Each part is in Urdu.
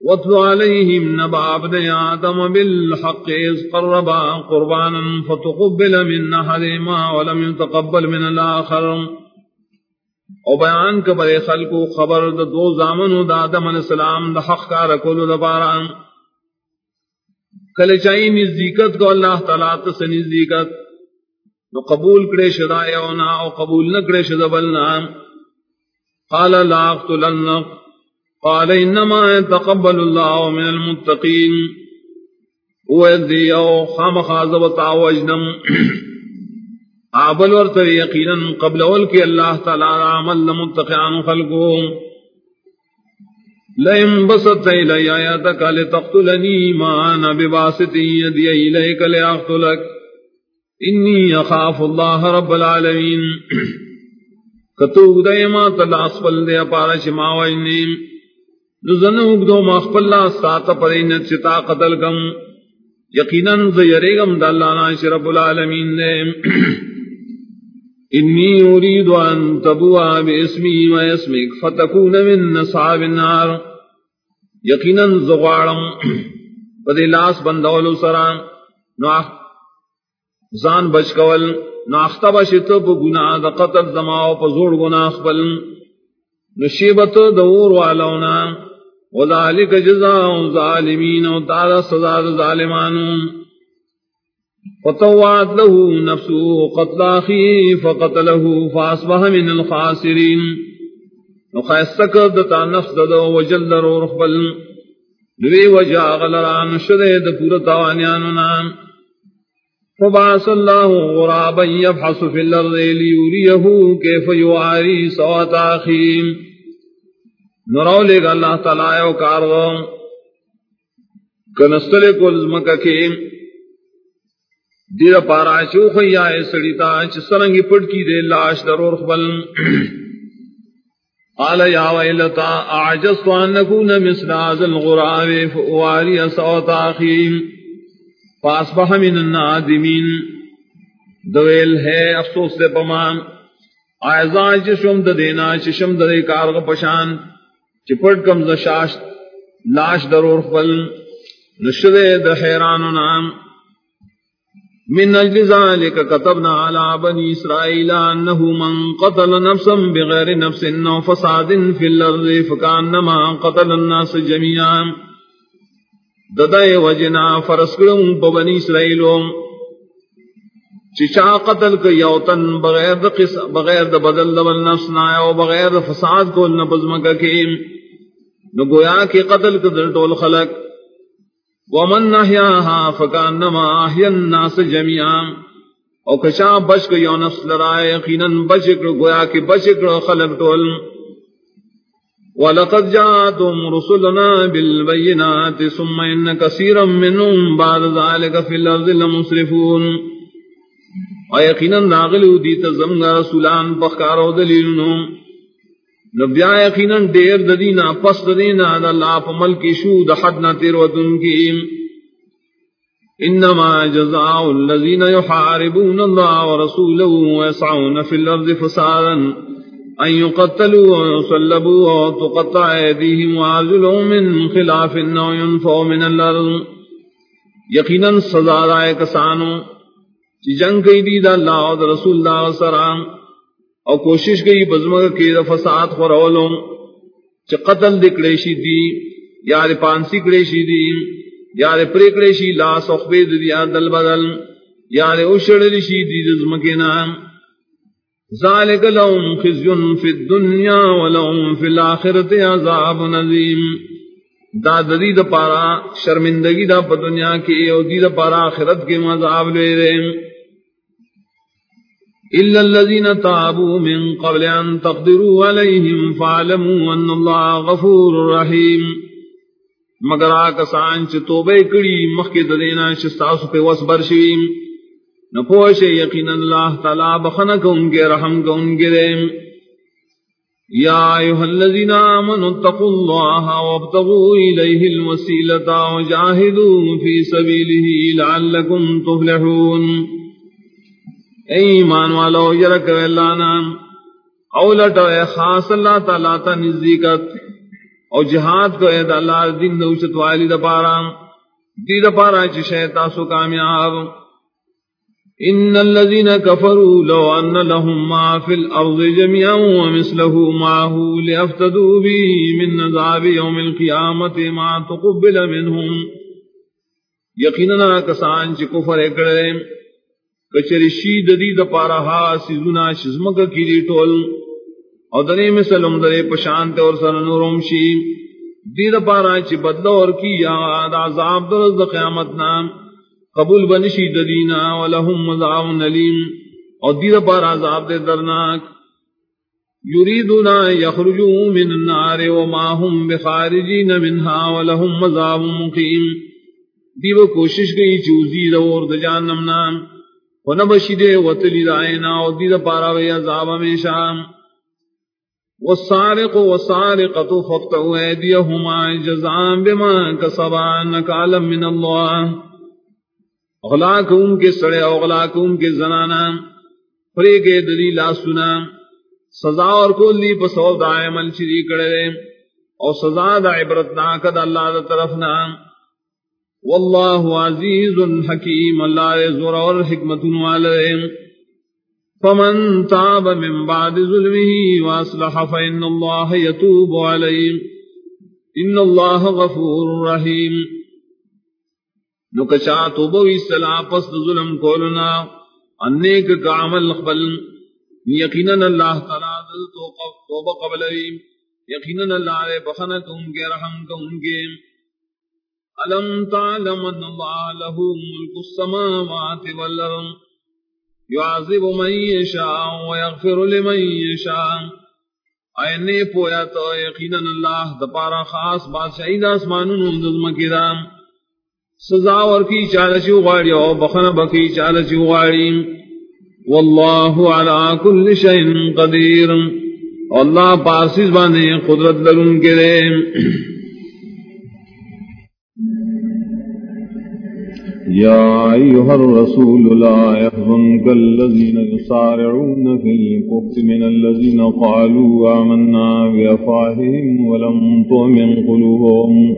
واتل عليهم نبع ابن آدم بالحق إذ قربا قربانا فتقبل من أحدهما ولم يتقبل من الآخر. او بیان کا کبر خلق خبر دا دو زامن دا آدم علیہ السلام دا حق کا رکول دا پارا. کل چاہی نزدیکت کو اللہ تعالیٰ تس نزدیکت. نو قبول کرے شدا یونا او قبول نہ کرے شدا بلنا. قال لا اقتلنک. قال انما يتقبل الله من المتقين. وذي او خام خاذب تعوجنم عبل ورتر يقينا قبل ولك الله تعالى عمل متقعان خلقهم لئن بسطت إلي آياتك لتقتلني ما أنا بباسط يدي إليك لأقتلك إني أخاف الله رب العالمين کتوگ دے ما تلاس پل دے پارا شما وجنیم نزن اگدو مخفل اللہ ساتا پرینت چتا قتل کم یقیناً زیرے گم دالانا شرف العالمین نے انی اريد ان تبوا باسمی و اسمک فتکون من نصاب النار. یقیناً زغوارم. پدی لاس بندولو سران نو زان بچ کول. نو اختبا گناہ دا قتل زماو پا زور گناہ خبل نشیبت دور والاونا. وذلك جزاء الظالمين وتعالى سزا الظالمان فطوعت له نفسه قتل أخيه فقتله فأصبح من الخاسرين. وخيستك دتا نفس ددو وجل رو رخبل. دوی وجا غلران شده دپور توانیاننا فبعث الله غرابا يبحث في الأرض ليوريه كيف يواري سوات أخيه. نراو لے گا اللہ تعالیٰ او کارغا کنستلے کو لزمکا کے دیر پارا چو خیائے سڑیتا چھ سرنگی پڑ کی دے لاش درور خبل۔ قال یا ویلتا، اعجزت ان نکون مثل هذا الغراب فواری صوت اخیم فاصبح من النادمین۔ دویل ہے، افسوس دے پمان۔ آئزان چشم دینا چشم دے کارغ پشان۔ چپٹ کم زشاش لاش درور خبل نشدے د حیران نام. من اجل ذلك كتبنا على بني اسرائيل انه من قتل نفسا بغير نفس او فساد في الارض فكانما قتل الناس جميعا ددائے وجنا فرسکرم بنی اسرائیل چچا قتل کا یوتن بغیر د بغیر د بدل دبل نفس نہ او بغیر فساد کو نہ بزمکا نو گویا کہ قتل کدر ٹول خلق. ومن احیاها فکانما احیا الناس جميعا او کشا بچ کو یو نفس لرائے، یقینا بچ کر، گویا کہ بچ کر خلق ٹول. ولقد جاءتهم رسلنا بالبينات ثم ان كثيرا منهم بعد ذلك في الارض لمسرفون. او یقینا ناغلو دیت زمنا رسولان بخارو بخکارو دلیلنو نبیا یقینا دیر ددینا پس ددینا دا اللہ پا ملکی شو دا حدنا تیر ودن کی۔ انما جزاء الذين يحاربون الله ورسوله ويسعون في الارض فسادا ان يقتلوا ويصلبوا وتقطع ايديهم وارجلهم من خلاف او ينفوا من الارض۔ یقینا سزا رائے کسانو چی جنگ کئی دی دا اللہ اور رسول اللہ سلام او کوشش گئی بزمگ کی فساد خورولوں چ قتل دکڑیشی دی، یار پانسی کڑیشی دی، یار پریکڑیشی لا سخبید دیا دل بدل، یار اشڑلشی دی دزمکینا ذالک لهم خزی فی الدنیا ولهم فی الاخرت عذاب نظیم۔ دا ددی دا پارا شرمندگی دا پا دنیا کی، او دی دا پارا آخرت کے مذاب لے رہے۔ ہیں إلا الذين تابوا من قبل أن تقدروا عليهم فعلموا أن الله غفور رحيم۔ مگر آکسان چھ توبے کڑی مخید دینا شستاسو پہ وصبر شویم نپوش یقین اللہ تعالی بخنک ان کے رحم کا ان کے دیم۔ یا ایوہ الذین آمنوا اتقوا اللہ وابتغوا الیہ الوسیلتا وجاہدوا فی سبیلہ لعلکم تفلحون۔ اے ایمان والو یرک اللہ نام اولٹ اے خاص اللہ تعالی تا نزدیکت۔ او جہاد کو اید اللہ دین دوشت والی دا پارا۔ دی دا پارا چی شیطا سو کامیاب۔ ان الذين كفروا لو ان لهم ما في الارض جميعا ومثله معه لافتدوا به من عذاب يوم القيامه ما تقبل منهم۔ یقینا کسان چ کفر کڑے کچری شید دی د پارا ہا سیزنا شزمک کی ٹول. او دنے مثلم درے پشانت اور سر نورم شی. دید پارا چی بدلو اور کی یاد عذاب درز د قیامت نام قبول بنشی ددینا ولہم مزعو نلیم او دید پارا عذاب دے درناک. یریدنا یخرجو من النار وما هم بخارجین منها ولہم مزعو مقیم. دیو کوشش گئی چوزی دور د جانم نام ونبشی دے وطلی دائنا او دید پارا وی عذاب ہمیشہ۔ والسارق والسارقة فاقطعوا أيديهما جزاء بما كسبا نكالا من الله اغلاق ان کے سڑے اغلاق ان کے زنانا۔ فرے کے دلیل سنا سزا اور کولی پسو دائے مل چری کڑے۔ اور سزا دا عبرت ناکد اللہ دا طرف نا واللہ عزیز حکیم، اللہ زور اور حکمت والے۔ فمن تاب من بعد ظلمه واصلح فإن الله يتوب عليه إن الله غفور رحيم نکشا توبو اسلا پس ظلم کولنا۔ انیک کا عمل قبل۔ یقینا اللہ تعالی توبہ قبل۔ یقینا اللہ علیہ بخنا تم کے رحم تم کے۔ الم تعلم ان اللہ له ملک السماوات والارض يعذب من يشاء ويغفر لمن يشاء. اینے پویا تو یقینا اللہ دپارا خاص بادشاہی دا اسمانونو دزم کرام سزا اور کی چالچی غاڑی او بخن بکی چالچی غاڑی واللہ علا کل شئن قدیر. اللہ پاسیز بانے قدرت لرن کرے يا أيها الرسول لا يحزنك الذين يصارعون في الكفر من الذين قالوا آمنا بأفاههم ولم تؤمن قلوبهم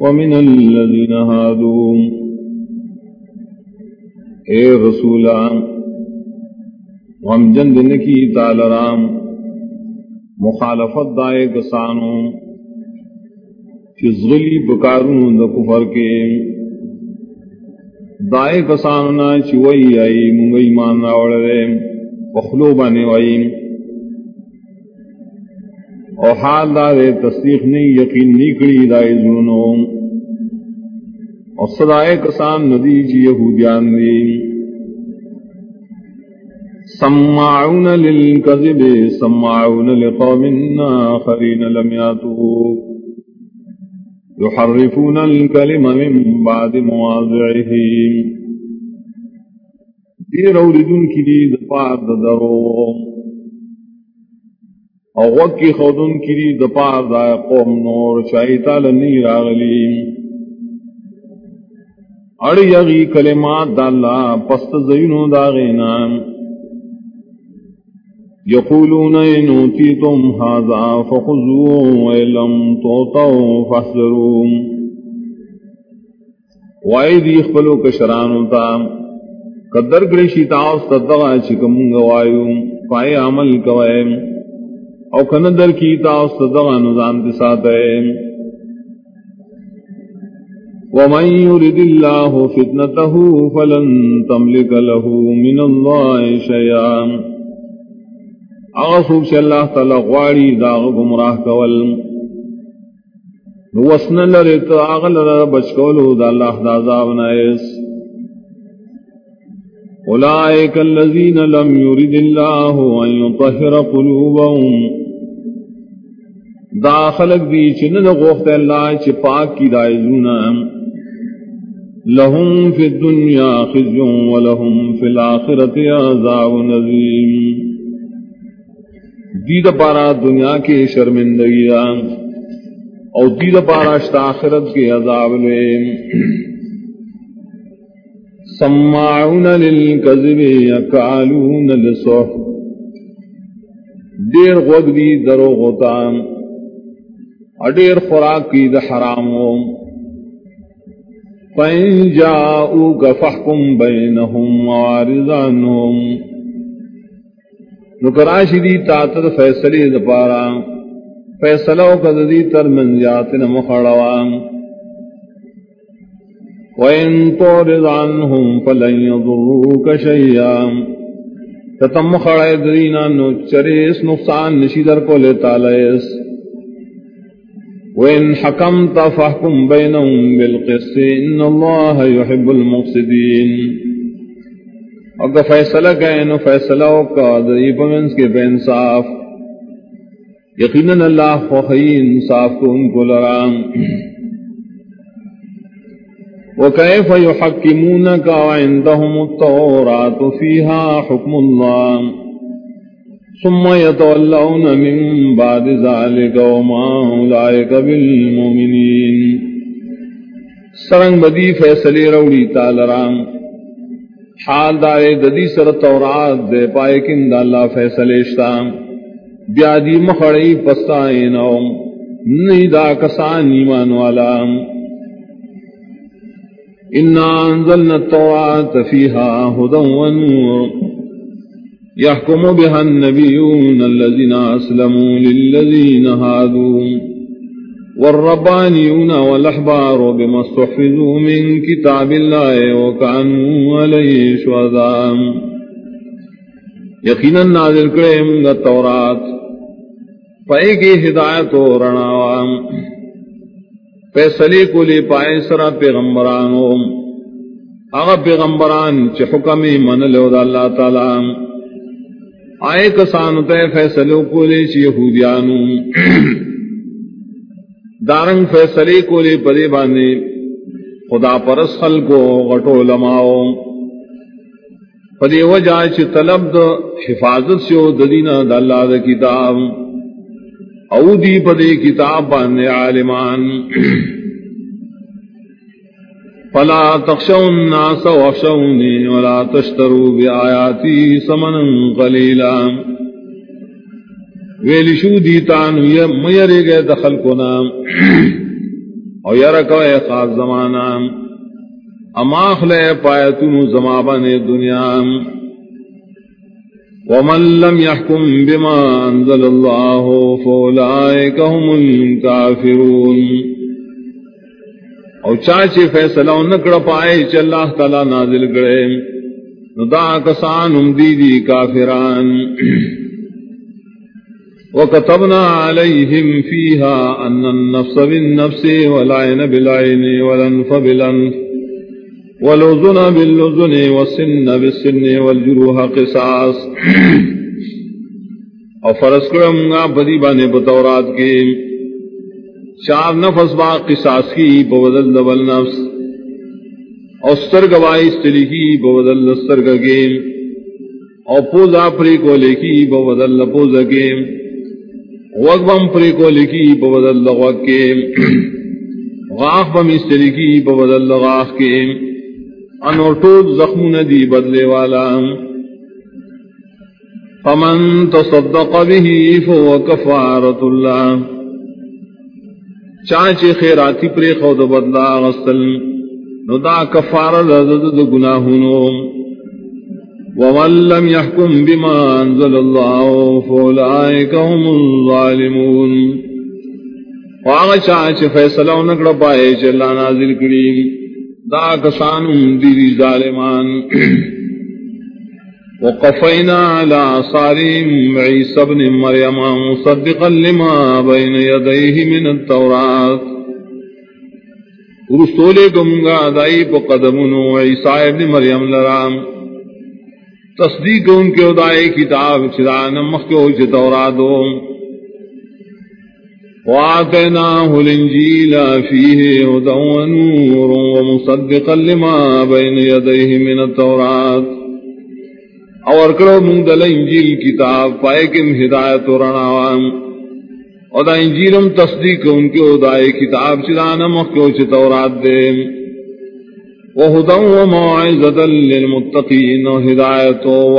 ومن الذين هادوا. اے رسول غم جند نکی تالرام مخالفت دائے کسانوں چزغلی بکاروں دا کفر کے دائے کساننا چوئی آئی منگئی مان راوڑ رے پخلو بانے وائی اور حال دارے تصدیق نہیں، یقین نہیں کری دائے زونو اور صدائے کسان ندی چی یہودیان دی۔ سماعون للکذب، سماعون لقوم آخرین لم یاتوک يحرفون الكلم من بعد مواضعه. دیر اوردن کی دی دپار درو. او وکی خودن کی دی دپار دا قوم نور چاہیتا لنی راغلی. اڑی یغی کلمات دا اللہ پست زینو دا غینام يقولون إن أوتيتم هذا فخذوه وإن لم تعطوا فاحذروا وأيدي يخبلوا كشران تام قدر گریشی تاوس تدغا چکم گوایو پائے عمل کوئے۔ او کندر کی تاوس تدغا نظام تساتے ومن يرد الله فتنته فلن تملك له من الله شيئا۔ اغسوک چا اللہ تعالی غواری داغ گمراہ کول. نوسن لرت آغل را بچکولو دا اللہ دا عذاب نائس اولائک اللذین لم یرد اللہ ان یطہر قلوبهم دا خلق دی چنن غوخت اللہ چی پاک کی دائی دائزونا لهم فی الدنیا خزیون ولهم فی الاخرت عذاب نظیم. دید پارا دنیا کے شرمندگی اور دید پارا آخرت کے عذاب لے سماعون للکذب یکالون لسح دیر غد دی درو غتا اڈیر خوراک کی د حرام فین جاؤک فحکم بینہم وارضانہم نکراشی دی تاتر فیصلی دپارا فیصلہ کدی تر منزیات مخڑوان وَإِن تُعْرِضْ عَنْهُمْ فَلَن يَضُرُّوكَ شَيْئًا. تتم خڑے دینا نو چریس نقصان نشیدر کو لیتا لیس وَإِن حَكَمْتَ فَحْكُمْ بَيْنَهُمْ بِالْقِسْطِ، إِنَّ اللَّهَ يُحِبُّ الْمُقْسِطِينَ اگر فیصلہ کہیں نو فیصلہ کا دئی پمنس کے بے انصاف۔ یقیناً اللہ خوخی انصاف کو ان کو لرام۔ وكيف يحكمونك وعندهم التوراة فيها حكم الله ثم يتولون من بعد ذلك وما أولئك بالمؤمنين سرنگ بدی فیصلے روڑی تالرام حال دارے ددی سر تورات دے پائے کند اللہ فیصلے شتام بیادی جی مخڑی پستائنو نیدا کسان ایمان والام إنا أنزلنا التوراة فيها هدى ونور يحكم بها النبيون الذين أسلموا للذين هادوا والربانيون والأحبار بما استحفظوا من كتاب الله وكانوا عليه شهداء. يقينا نازل كريم التوراة فأيكي هداية ورناوام فیصلے کو لے پائے سرا پیغمبران آغا پیغمبران چ حکم من لو دا اللہ تعالی. آئے کسان تے فیصلوں کو لے چ یہودیانو. دارنگ فیصلے کو لے پدے باندے خدا پرس خل کو غٹو لماؤ پدے وجہ چ طلب د حفاظت سے ددینا د د کتاب۔ او دی پدے کتاب باندے عالمان۔ فلا تخشوا الناس وخشوني ولا تشتروا بآياتي ثمنا قليلا ویلی شو دیتان میرے گئے دخل کو نام۔ او یرکو اے خاص زمانہ۔ اماخ لے پایتون زمابن دنیا۔ ومن لم يحكم بما أنزل الله فأولئك هم الكافرون۔ او چاچے فیصلہ نکڑ پائے چ اللہ تعالی نازل کرے۔ دا کسان ہم دی دی کافران۔ وكتبنا عليهم فيها أن النفس بالنفس والعين بالعين والأنف بالأنف والوزن بالوزن والسن بالسن والجروح قصاص اور فرض کرم گا بدی بانے بطورات کے چار نفس با قصاص کی بودل دبل نفس اور سترگ وائس تلی کی بودل سترگ کے اور پوزا پری کو لکھی بودل پوز کے وغبم پری کو لکھی بودل وق کے۔ غاخ بم استری کی بودل غاخ کے۔ انوٹود زخم ندی بدلے والا۔ فمن تصدق به فهو كفارة الله چانچے خیراتی پری خود بدلا غسل نو دا کفار لذد گناہنو ومن لم يحكم بما انزل الله فاولئك هم الظالمون واغ چانچے فیصلہ نکڑ پائے چلا نازل کریم دا کسان دیری ظالمان۔ وقفینا على صاریم عیسی ابن مریم مصدقا لما بین یدیه من التورات رسولے گمگا دائی پا قدمنو عیسی ابن مریم لرام۔ تصدیق ان کے ادائی کتاب چدا چران مخیو چھ توراتو وآتيناه الإنجيل فيه هدى ونور ومصدقا لما بين يديه من التوراة اور کرو منگ دل انجیل کتاب پائے کم ہدایت و رناوام اور دا انجیلم تصدیق ان کے ادائے کتاب چلانا مخیو چھ تورات دے۔ وہدن و مععزتا للمتقین و ہدایت و